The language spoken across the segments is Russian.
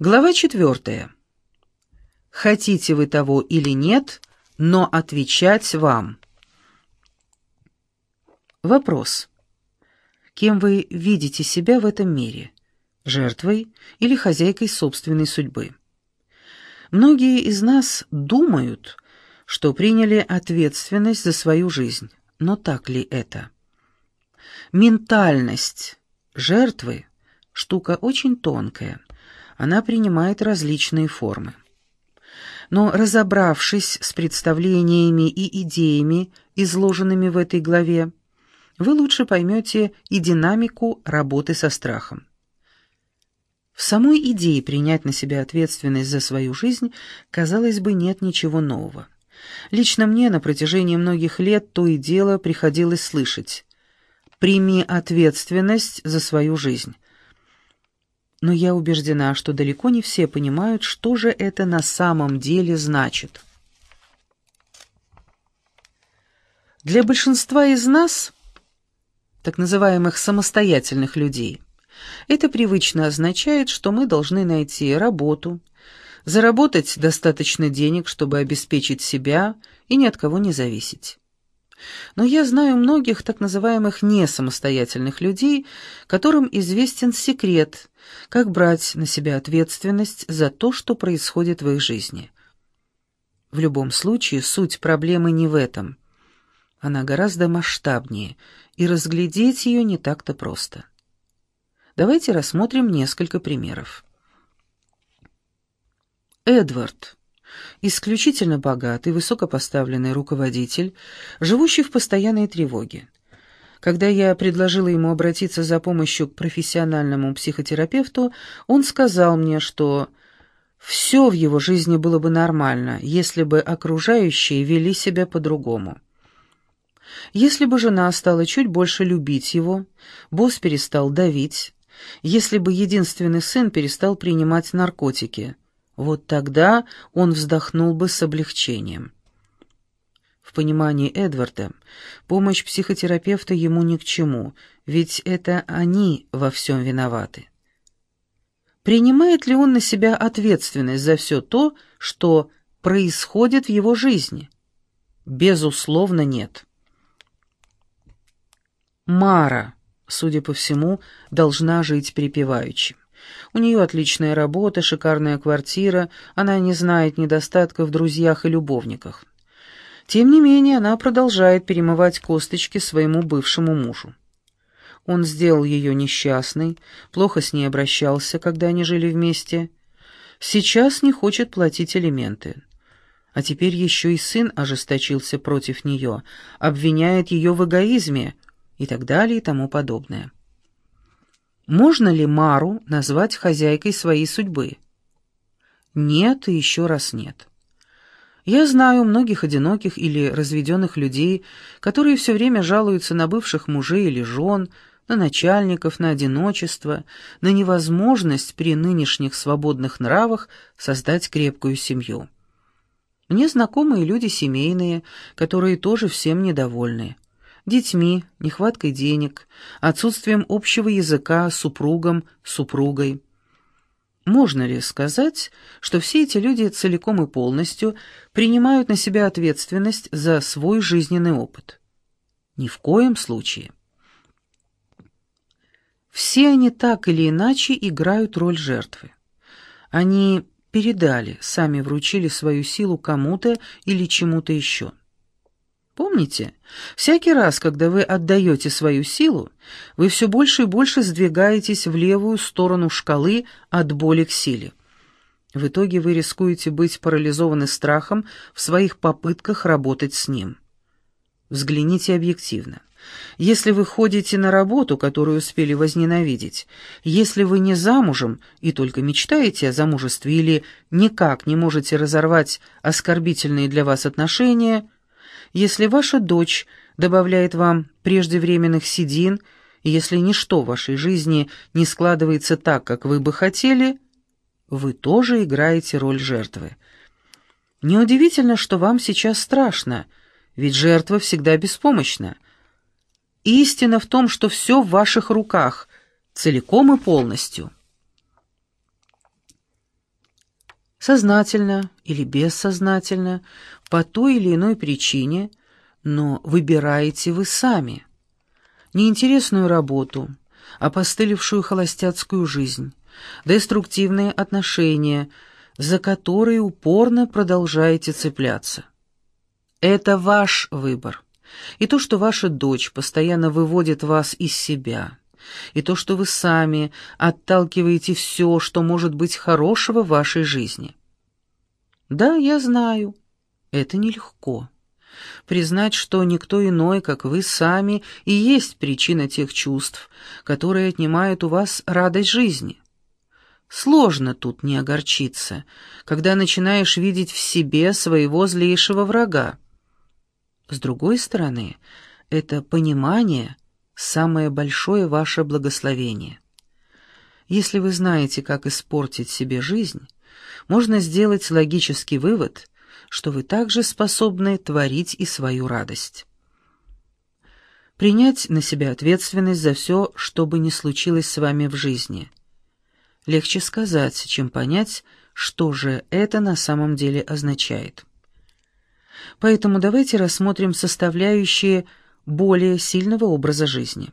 Глава четвертая. Хотите вы того или нет, но отвечать вам. Вопрос. Кем вы видите себя в этом мире? Жертвой или хозяйкой собственной судьбы? Многие из нас думают, что приняли ответственность за свою жизнь. Но так ли это? Ментальность жертвы – штука очень тонкая – она принимает различные формы. Но разобравшись с представлениями и идеями, изложенными в этой главе, вы лучше поймете и динамику работы со страхом. В самой идее принять на себя ответственность за свою жизнь, казалось бы, нет ничего нового. Лично мне на протяжении многих лет то и дело приходилось слышать «Прими ответственность за свою жизнь» но я убеждена, что далеко не все понимают, что же это на самом деле значит. Для большинства из нас, так называемых самостоятельных людей, это привычно означает, что мы должны найти работу, заработать достаточно денег, чтобы обеспечить себя и ни от кого не зависеть. Но я знаю многих так называемых несамостоятельных людей, которым известен секрет, как брать на себя ответственность за то, что происходит в их жизни. В любом случае, суть проблемы не в этом. Она гораздо масштабнее, и разглядеть ее не так-то просто. Давайте рассмотрим несколько примеров. Эдвард исключительно богатый, высокопоставленный руководитель, живущий в постоянной тревоге. Когда я предложила ему обратиться за помощью к профессиональному психотерапевту, он сказал мне, что все в его жизни было бы нормально, если бы окружающие вели себя по-другому. Если бы жена стала чуть больше любить его, босс перестал давить, если бы единственный сын перестал принимать наркотики – вот тогда он вздохнул бы с облегчением. Понимании Эдварда помощь психотерапевта ему ни к чему, ведь это они во всем виноваты. Принимает ли он на себя ответственность за все то, что происходит в его жизни? Безусловно, нет. Мара, судя по всему, должна жить припеваючи. У нее отличная работа, шикарная квартира, она не знает недостатков в друзьях и любовниках. Тем не менее, она продолжает перемывать косточки своему бывшему мужу. Он сделал ее несчастной, плохо с ней обращался, когда они жили вместе. Сейчас не хочет платить элементы. А теперь еще и сын ожесточился против нее, обвиняет ее в эгоизме и так далее и тому подобное. Можно ли Мару назвать хозяйкой своей судьбы? Нет и еще раз нет. Я знаю многих одиноких или разведенных людей, которые все время жалуются на бывших мужей или жен, на начальников, на одиночество, на невозможность при нынешних свободных нравах создать крепкую семью. Мне знакомые люди семейные, которые тоже всем недовольны детьми, нехваткой денег, отсутствием общего языка супругом, супругой. Можно ли сказать, что все эти люди целиком и полностью принимают на себя ответственность за свой жизненный опыт? Ни в коем случае. Все они так или иначе играют роль жертвы. Они передали, сами вручили свою силу кому-то или чему-то еще. Помните, всякий раз, когда вы отдаете свою силу, вы все больше и больше сдвигаетесь в левую сторону шкалы от боли к силе. В итоге вы рискуете быть парализованы страхом в своих попытках работать с ним. Взгляните объективно. Если вы ходите на работу, которую успели возненавидеть, если вы не замужем и только мечтаете о замужестве или никак не можете разорвать оскорбительные для вас отношения – если ваша дочь добавляет вам преждевременных седин, и если ничто в вашей жизни не складывается так, как вы бы хотели, вы тоже играете роль жертвы. Неудивительно, что вам сейчас страшно, ведь жертва всегда беспомощна. Истина в том, что все в ваших руках, целиком и полностью. Сознательно или бессознательно, по той или иной причине, но выбираете вы сами. Неинтересную работу, опостылевшую холостяцкую жизнь, деструктивные отношения, за которые упорно продолжаете цепляться. Это ваш выбор. И то, что ваша дочь постоянно выводит вас из себя, и то, что вы сами отталкиваете все, что может быть хорошего в вашей жизни. Да, я знаю, это нелегко. Признать, что никто иной, как вы сами, и есть причина тех чувств, которые отнимают у вас радость жизни. Сложно тут не огорчиться, когда начинаешь видеть в себе своего злейшего врага. С другой стороны, это понимание — самое большое ваше благословение. Если вы знаете, как испортить себе жизнь, можно сделать логический вывод, что вы также способны творить и свою радость. Принять на себя ответственность за все, что бы ни случилось с вами в жизни. Легче сказать, чем понять, что же это на самом деле означает. Поэтому давайте рассмотрим составляющие более сильного образа жизни.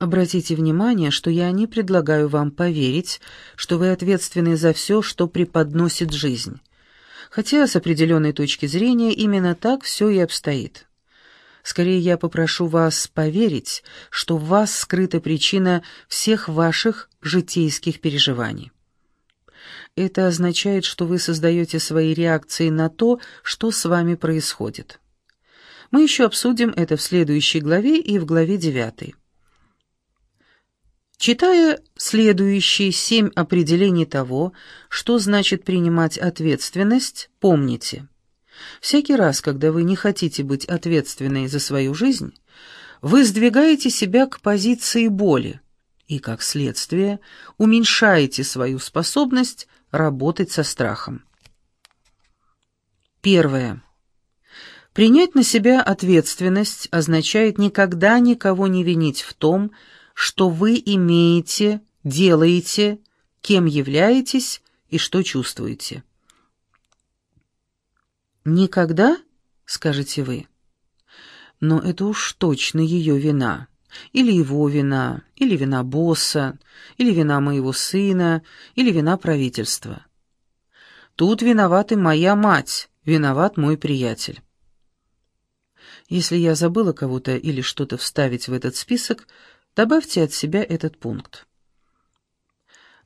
Обратите внимание, что я не предлагаю вам поверить, что вы ответственны за все, что преподносит жизнь. Хотя с определенной точки зрения именно так все и обстоит. Скорее я попрошу вас поверить, что в вас скрыта причина всех ваших житейских переживаний. Это означает, что вы создаете свои реакции на то, что с вами происходит. Мы еще обсудим это в следующей главе и в главе 9. Читая следующие семь определений того, что значит принимать ответственность, помните. Всякий раз, когда вы не хотите быть ответственной за свою жизнь, вы сдвигаете себя к позиции боли и, как следствие, уменьшаете свою способность работать со страхом. Первое. Принять на себя ответственность означает никогда никого не винить в том, что вы имеете, делаете, кем являетесь и что чувствуете. «Никогда?» — скажете вы. Но это уж точно ее вина. Или его вина, или вина босса, или вина моего сына, или вина правительства. Тут виноваты моя мать, виноват мой приятель. Если я забыла кого-то или что-то вставить в этот список, добавьте от себя этот пункт.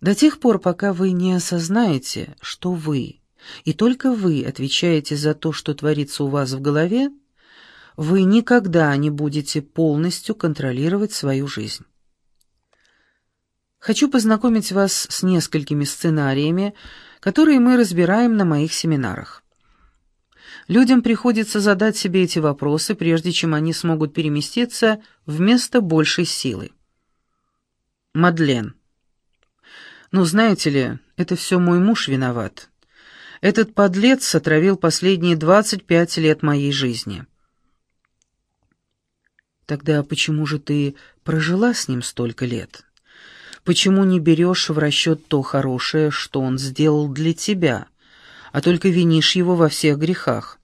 До тех пор, пока вы не осознаете, что вы, и только вы отвечаете за то, что творится у вас в голове, вы никогда не будете полностью контролировать свою жизнь. Хочу познакомить вас с несколькими сценариями, которые мы разбираем на моих семинарах. Людям приходится задать себе эти вопросы, прежде чем они смогут переместиться в место большей силы. Мадлен. «Ну, знаете ли, это все мой муж виноват. Этот подлец отравил последние 25 лет моей жизни». Тогда почему же ты прожила с ним столько лет? Почему не берешь в расчет то хорошее, что он сделал для тебя, а только винишь его во всех грехах?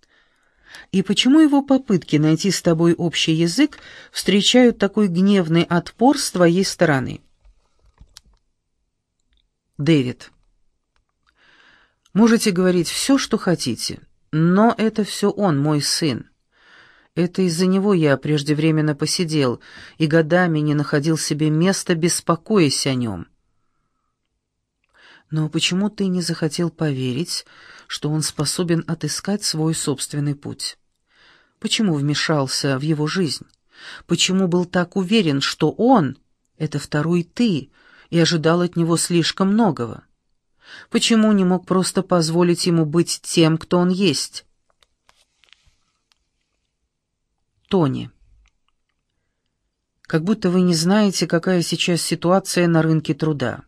И почему его попытки найти с тобой общий язык встречают такой гневный отпор с твоей стороны? Дэвид. Можете говорить все, что хотите, но это все он, мой сын. Это из-за него я преждевременно посидел и годами не находил себе места, беспокоясь о нем. Но почему ты не захотел поверить, что он способен отыскать свой собственный путь? Почему вмешался в его жизнь? Почему был так уверен, что он — это второй ты, и ожидал от него слишком многого? Почему не мог просто позволить ему быть тем, кто он есть? Тони. Как будто вы не знаете, какая сейчас ситуация на рынке труда.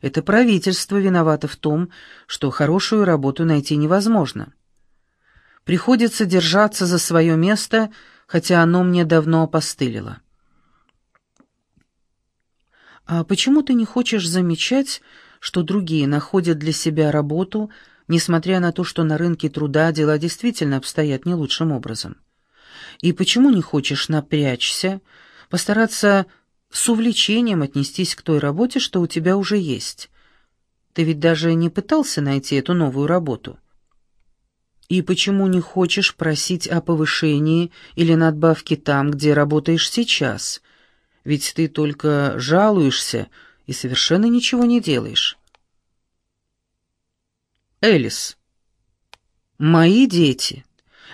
Это правительство виновато в том, что хорошую работу найти невозможно. Приходится держаться за свое место, хотя оно мне давно опостылило. А почему ты не хочешь замечать, что другие находят для себя работу, несмотря на то, что на рынке труда дела действительно обстоят не лучшим образом? И почему не хочешь напрячься, постараться с увлечением отнестись к той работе, что у тебя уже есть? Ты ведь даже не пытался найти эту новую работу. И почему не хочешь просить о повышении или надбавке там, где работаешь сейчас? Ведь ты только жалуешься и совершенно ничего не делаешь. Элис. Мои дети.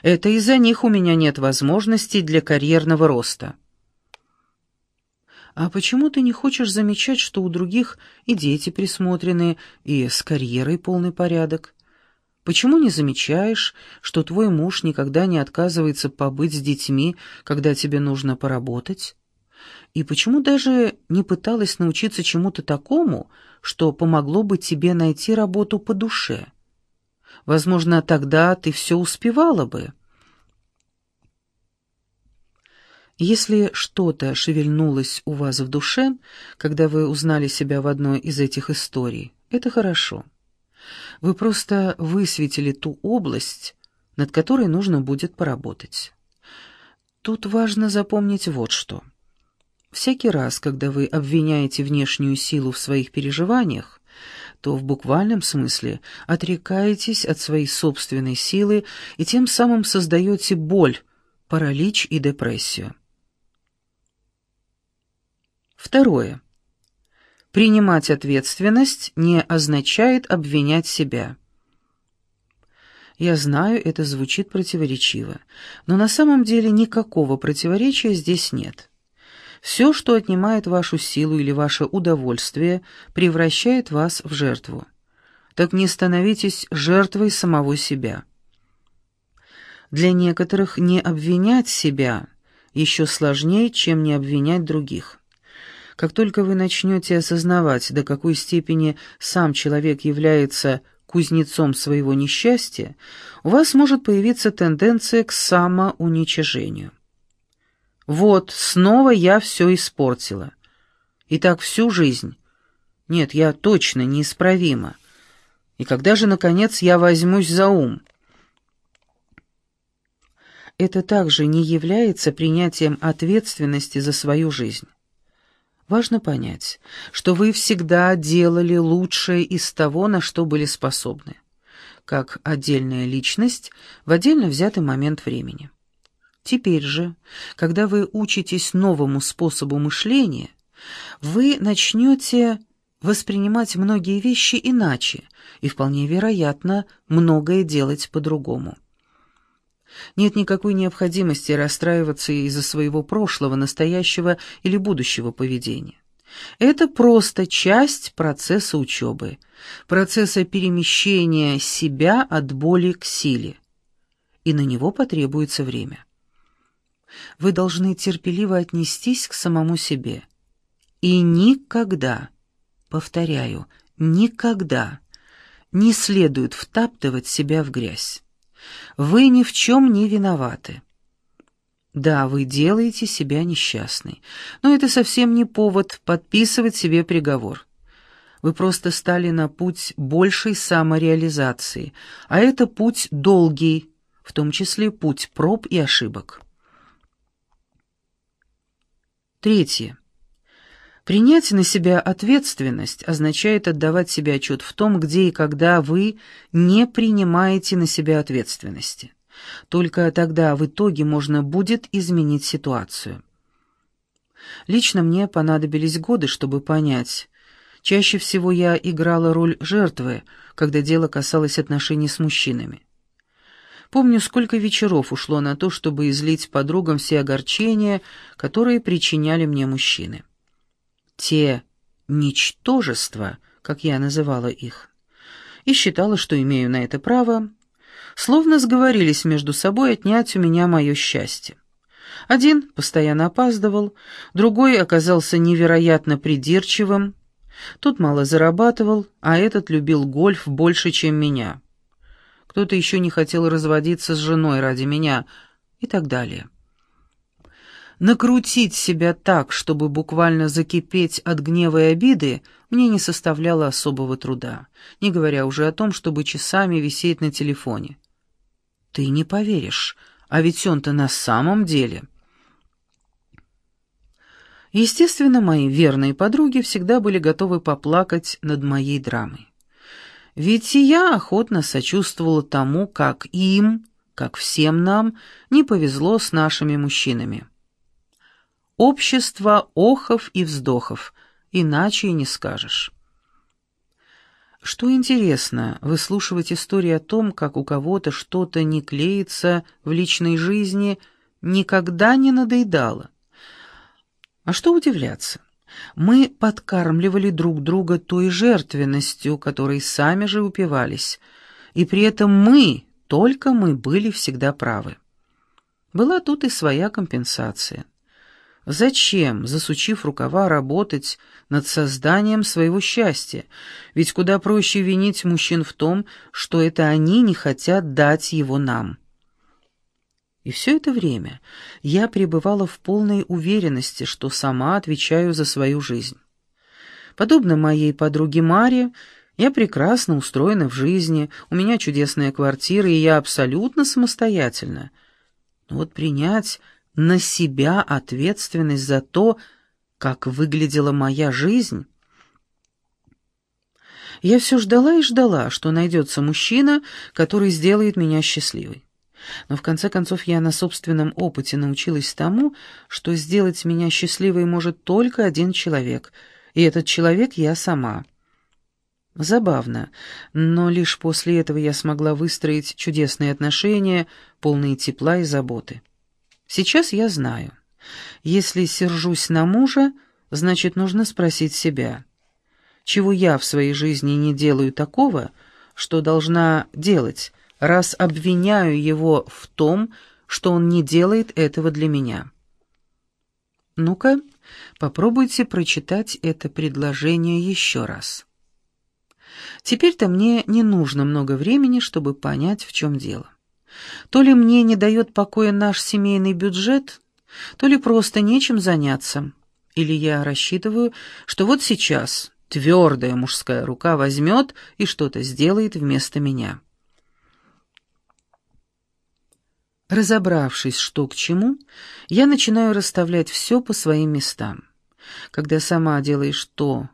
Это из-за них у меня нет возможностей для карьерного роста. А почему ты не хочешь замечать, что у других и дети присмотрены, и с карьерой полный порядок? Почему не замечаешь, что твой муж никогда не отказывается побыть с детьми, когда тебе нужно поработать? И почему даже не пыталась научиться чему-то такому, что помогло бы тебе найти работу по душе? Возможно, тогда ты все успевала бы. Если что-то шевельнулось у вас в душе, когда вы узнали себя в одной из этих историй, это хорошо. Вы просто высветили ту область, над которой нужно будет поработать. Тут важно запомнить вот что. Всякий раз, когда вы обвиняете внешнюю силу в своих переживаниях, то в буквальном смысле отрекаетесь от своей собственной силы и тем самым создаете боль, паралич и депрессию. Второе. Принимать ответственность не означает обвинять себя. Я знаю, это звучит противоречиво, но на самом деле никакого противоречия здесь нет. Все, что отнимает вашу силу или ваше удовольствие, превращает вас в жертву. Так не становитесь жертвой самого себя. Для некоторых не обвинять себя еще сложнее, чем не обвинять других. Как только вы начнете осознавать, до какой степени сам человек является кузнецом своего несчастья, у вас может появиться тенденция к самоуничижению. Вот, снова я все испортила. И так всю жизнь. Нет, я точно неисправима. И когда же, наконец, я возьмусь за ум? Это также не является принятием ответственности за свою жизнь. Важно понять, что вы всегда делали лучшее из того, на что были способны, как отдельная личность в отдельно взятый момент времени. Теперь же, когда вы учитесь новому способу мышления, вы начнете воспринимать многие вещи иначе и, вполне вероятно, многое делать по-другому. Нет никакой необходимости расстраиваться из-за своего прошлого, настоящего или будущего поведения. Это просто часть процесса учебы, процесса перемещения себя от боли к силе. И на него потребуется время. Вы должны терпеливо отнестись к самому себе. И никогда, повторяю, никогда не следует втаптывать себя в грязь. Вы ни в чем не виноваты. Да, вы делаете себя несчастной, но это совсем не повод подписывать себе приговор. Вы просто стали на путь большей самореализации, а это путь долгий, в том числе путь проб и ошибок. Третье. Принять на себя ответственность означает отдавать себе отчет в том, где и когда вы не принимаете на себя ответственности. Только тогда в итоге можно будет изменить ситуацию. Лично мне понадобились годы, чтобы понять. Чаще всего я играла роль жертвы, когда дело касалось отношений с мужчинами. Помню, сколько вечеров ушло на то, чтобы излить подругам все огорчения, которые причиняли мне мужчины те ничтожества, как я называла их, и считала, что имею на это право, словно сговорились между собой отнять у меня мое счастье. Один постоянно опаздывал, другой оказался невероятно придирчивым, тот мало зарабатывал, а этот любил гольф больше, чем меня. Кто-то еще не хотел разводиться с женой ради меня и так далее. Накрутить себя так, чтобы буквально закипеть от гнева и обиды, мне не составляло особого труда, не говоря уже о том, чтобы часами висеть на телефоне. Ты не поверишь, а ведь он-то на самом деле... Естественно, мои верные подруги всегда были готовы поплакать над моей драмой. Ведь и я охотно сочувствовала тому, как им, как всем нам, не повезло с нашими мужчинами. Общество охов и вздохов, иначе и не скажешь. Что интересно, выслушивать истории о том, как у кого-то что-то не клеится в личной жизни, никогда не надоедало. А что удивляться? Мы подкармливали друг друга той жертвенностью, которой сами же упивались, и при этом мы, только мы, были всегда правы. Была тут и своя компенсация. Зачем, засучив рукава, работать над созданием своего счастья? Ведь куда проще винить мужчин в том, что это они не хотят дать его нам. И все это время я пребывала в полной уверенности, что сама отвечаю за свою жизнь. Подобно моей подруге Маре, я прекрасно устроена в жизни, у меня чудесная квартира, и я абсолютно самостоятельна. Но вот принять на себя ответственность за то, как выглядела моя жизнь... Я все ждала и ждала, что найдется мужчина, который сделает меня счастливой. Но в конце концов я на собственном опыте научилась тому, что сделать меня счастливой может только один человек, и этот человек я сама. Забавно, но лишь после этого я смогла выстроить чудесные отношения, полные тепла и заботы. Сейчас я знаю. Если сержусь на мужа, значит, нужно спросить себя, чего я в своей жизни не делаю такого, что должна делать, раз обвиняю его в том, что он не делает этого для меня. Ну-ка, попробуйте прочитать это предложение еще раз. Теперь-то мне не нужно много времени, чтобы понять, в чем дело. То ли мне не дает покоя наш семейный бюджет, то ли просто нечем заняться, или я рассчитываю, что вот сейчас твердая мужская рука возьмет и что-то сделает вместо меня. Разобравшись, что к чему, я начинаю расставлять все по своим местам. Когда сама делаешь то,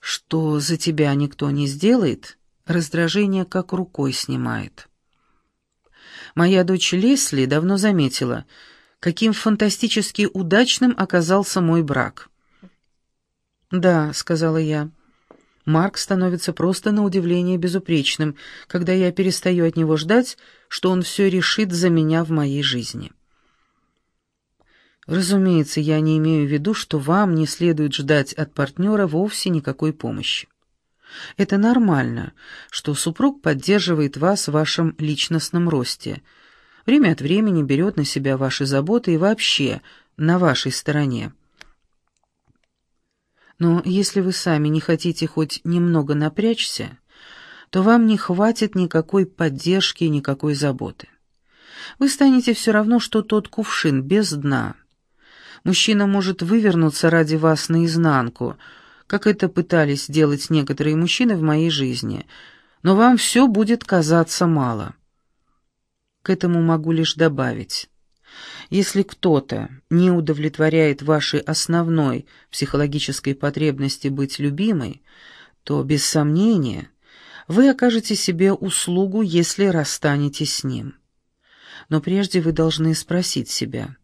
что за тебя никто не сделает, раздражение как рукой снимает. Моя дочь Лесли давно заметила, каким фантастически удачным оказался мой брак. «Да», — сказала я, Марк становится просто на удивление безупречным, когда я перестаю от него ждать, что он все решит за меня в моей жизни. Разумеется, я не имею в виду, что вам не следует ждать от партнера вовсе никакой помощи. Это нормально, что супруг поддерживает вас в вашем личностном росте, время от времени берет на себя ваши заботы и вообще на вашей стороне. Но если вы сами не хотите хоть немного напрячься, то вам не хватит никакой поддержки и никакой заботы. Вы станете все равно, что тот кувшин без дна. Мужчина может вывернуться ради вас наизнанку, как это пытались делать некоторые мужчины в моей жизни, но вам все будет казаться мало. К этому могу лишь добавить. Если кто-то не удовлетворяет вашей основной психологической потребности быть любимой, то, без сомнения, вы окажете себе услугу, если расстанетесь с ним. Но прежде вы должны спросить себя,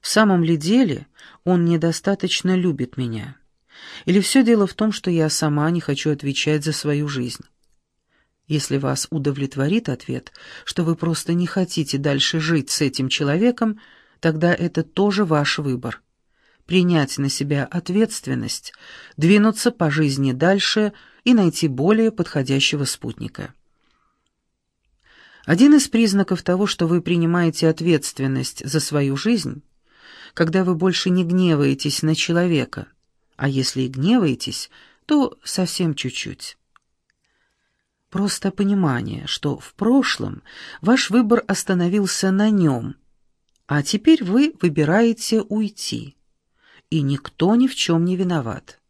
в самом ли деле он недостаточно любит меня? Или все дело в том, что я сама не хочу отвечать за свою жизнь? Если вас удовлетворит ответ, что вы просто не хотите дальше жить с этим человеком, тогда это тоже ваш выбор. Принять на себя ответственность, двинуться по жизни дальше и найти более подходящего спутника. Один из признаков того, что вы принимаете ответственность за свою жизнь, когда вы больше не гневаетесь на человека, а если и гневаетесь, то совсем чуть-чуть. Просто понимание, что в прошлом ваш выбор остановился на нем, А теперь вы выбираете уйти. И никто ни в чем не виноват.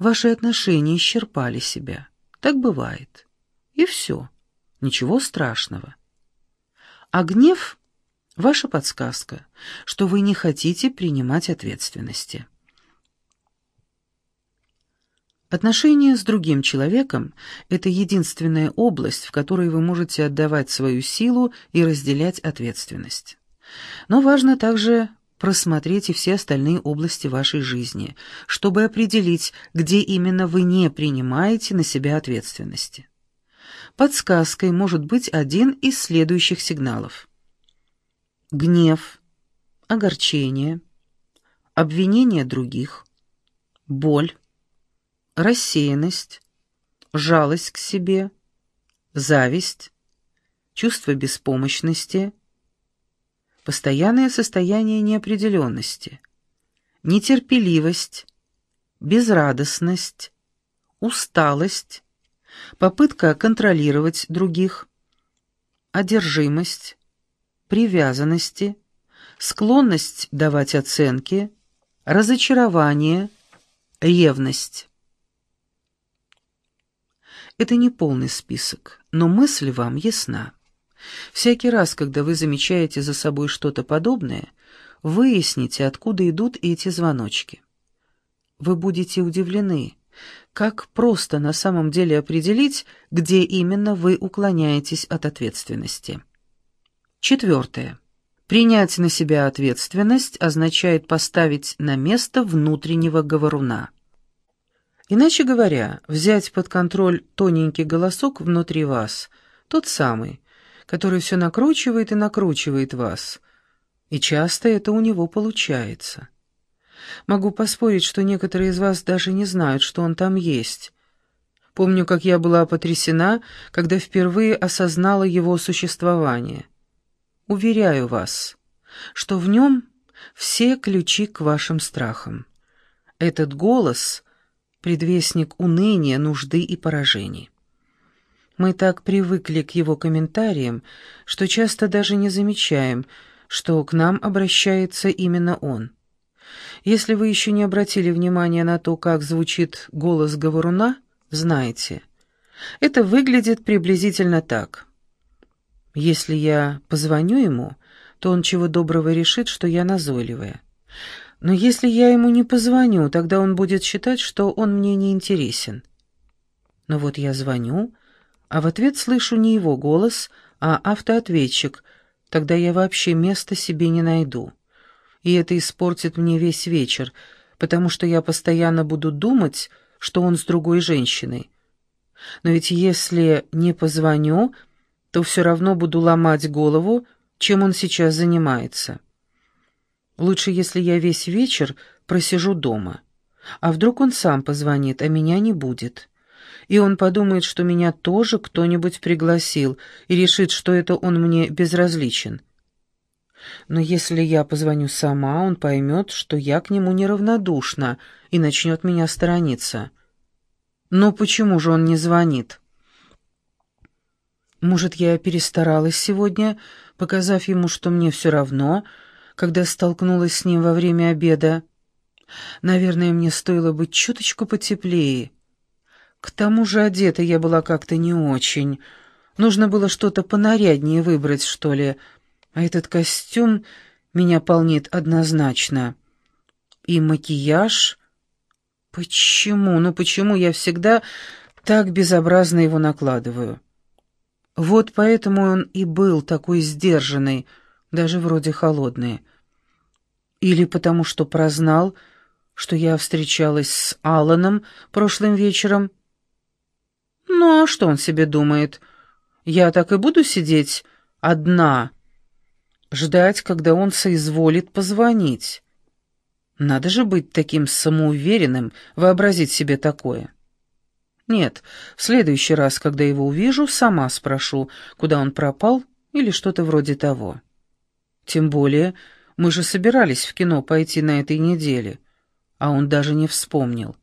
Ваши отношения исчерпали себя. Так бывает. И все. Ничего страшного. А гнев — ваша подсказка, что вы не хотите принимать ответственности. Отношения с другим человеком — это единственная область, в которой вы можете отдавать свою силу и разделять ответственность. Но важно также просмотреть и все остальные области вашей жизни, чтобы определить, где именно вы не принимаете на себя ответственности. Подсказкой может быть один из следующих сигналов. Гнев, огорчение, обвинение других, боль, рассеянность, жалость к себе, зависть, чувство беспомощности, постоянное состояние неопределенности, нетерпеливость, безрадостность, усталость, попытка контролировать других, одержимость, привязанности, склонность давать оценки, разочарование, ревность. Это не полный список, но мысль вам ясна. Всякий раз, когда вы замечаете за собой что-то подобное, выясните, откуда идут эти звоночки. Вы будете удивлены, как просто на самом деле определить, где именно вы уклоняетесь от ответственности. Четвертое. Принять на себя ответственность означает поставить на место внутреннего говоруна. Иначе говоря, взять под контроль тоненький голосок внутри вас, тот самый, который все накручивает и накручивает вас. И часто это у него получается. Могу поспорить, что некоторые из вас даже не знают, что он там есть. Помню, как я была потрясена, когда впервые осознала его существование. Уверяю вас, что в нем все ключи к вашим страхам. Этот голос предвестник уныния, нужды и поражений. Мы так привыкли к его комментариям, что часто даже не замечаем, что к нам обращается именно он. Если вы еще не обратили внимания на то, как звучит голос говоруна, знаете. Это выглядит приблизительно так. Если я позвоню ему, то он чего доброго решит, что я назойливая. Но если я ему не позвоню, тогда он будет считать, что он мне не интересен. Но вот я звоню, а в ответ слышу не его голос, а автоответчик, тогда я вообще места себе не найду. И это испортит мне весь вечер, потому что я постоянно буду думать, что он с другой женщиной. Но ведь если не позвоню, то все равно буду ломать голову, чем он сейчас занимается. Лучше, если я весь вечер просижу дома. А вдруг он сам позвонит, а меня не будет. И он подумает, что меня тоже кто-нибудь пригласил, и решит, что это он мне безразличен. Но если я позвоню сама, он поймет, что я к нему неравнодушна, и начнет меня сторониться. Но почему же он не звонит? Может, я перестаралась сегодня, показав ему, что мне все равно, — когда столкнулась с ним во время обеда. Наверное, мне стоило быть чуточку потеплее. К тому же одета я была как-то не очень. Нужно было что-то понаряднее выбрать, что ли. А этот костюм меня полнит однозначно. И макияж... Почему, ну почему я всегда так безобразно его накладываю? Вот поэтому он и был такой сдержанный, — даже вроде холодные. Или потому что прознал, что я встречалась с Алланом прошлым вечером. Ну, а что он себе думает? Я так и буду сидеть одна, ждать, когда он соизволит позвонить. Надо же быть таким самоуверенным, вообразить себе такое. Нет, в следующий раз, когда его увижу, сама спрошу, куда он пропал или что-то вроде того. Тем более, мы же собирались в кино пойти на этой неделе, а он даже не вспомнил.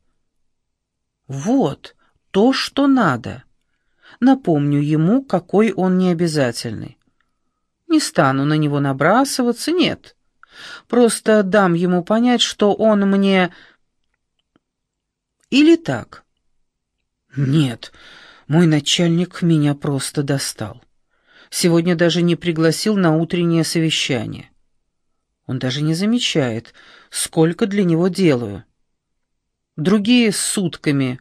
Вот, то, что надо. Напомню ему, какой он необязательный. Не стану на него набрасываться, нет. Просто дам ему понять, что он мне... Или так. Нет, мой начальник меня просто достал. Сегодня даже не пригласил на утреннее совещание. Он даже не замечает, сколько для него делаю. Другие сутками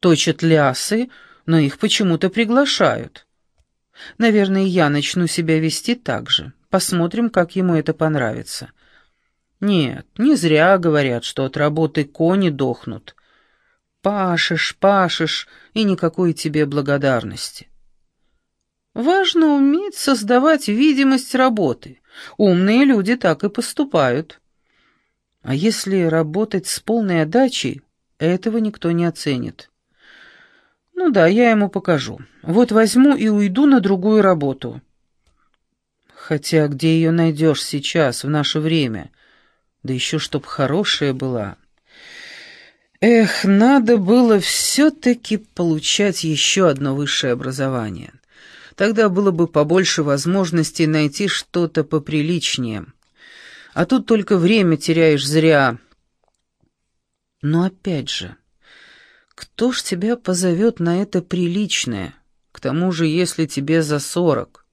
точат лясы, но их почему-то приглашают. Наверное, я начну себя вести так же. Посмотрим, как ему это понравится. Нет, не зря говорят, что от работы кони дохнут. Пашешь, пашешь, и никакой тебе благодарности. Важно уметь создавать видимость работы. Умные люди так и поступают. А если работать с полной отдачей, этого никто не оценит. Ну да, я ему покажу. Вот возьму и уйду на другую работу. Хотя где ее найдешь сейчас, в наше время? Да еще чтоб хорошая была. Эх, надо было все-таки получать еще одно высшее образование. Тогда было бы побольше возможностей найти что-то поприличнее. А тут только время теряешь зря. Но опять же, кто ж тебя позовет на это приличное? К тому же, если тебе за сорок.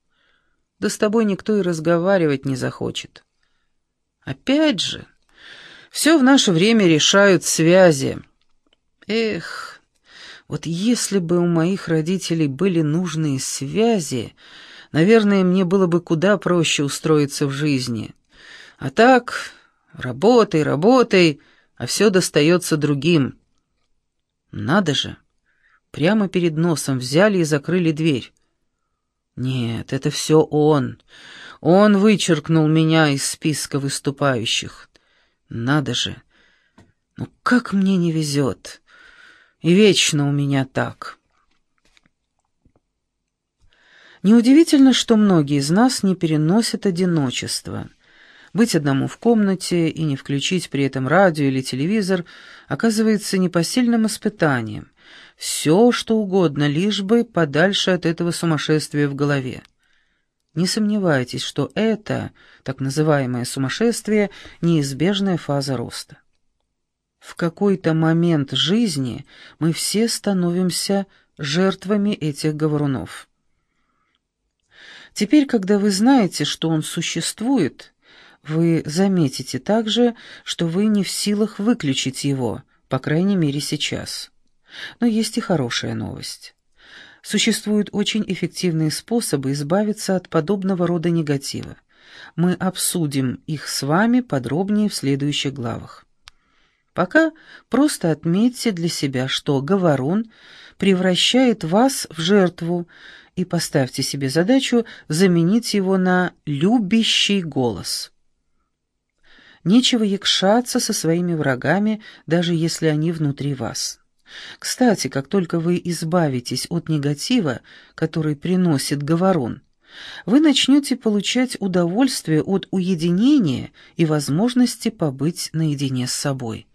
Да с тобой никто и разговаривать не захочет. Опять же, все в наше время решают связи. Эх, вот если бы у моих родителей были нужные связи, наверное, мне было бы куда проще устроиться в жизни. А так, работай, работай, а все достается другим. Надо же, прямо перед носом взяли и закрыли дверь. Нет, это все он. Он вычеркнул меня из списка выступающих. Надо же, ну как мне не везет. И вечно у меня так. Неудивительно, что многие из нас не переносят одиночество. Быть одному в комнате и не включить при этом радио или телевизор оказывается непосильным испытанием. Все, что угодно, лишь бы подальше от этого сумасшествия в голове. Не сомневайтесь, что это, так называемое сумасшествие, неизбежная фаза роста. В какой-то момент жизни мы все становимся жертвами этих говорунов. Теперь, когда вы знаете, что он существует, вы заметите также, что вы не в силах выключить его, по крайней мере сейчас. Но есть и хорошая новость. Существуют очень эффективные способы избавиться от подобного рода негатива. Мы обсудим их с вами подробнее в следующих главах. Пока просто отметьте для себя, что говорун превращает вас в жертву, и поставьте себе задачу заменить его на «любящий голос». Нечего якшаться со своими врагами, даже если они внутри вас. Кстати, как только вы избавитесь от негатива, который приносит говорун, вы начнете получать удовольствие от уединения и возможности побыть наедине с собой.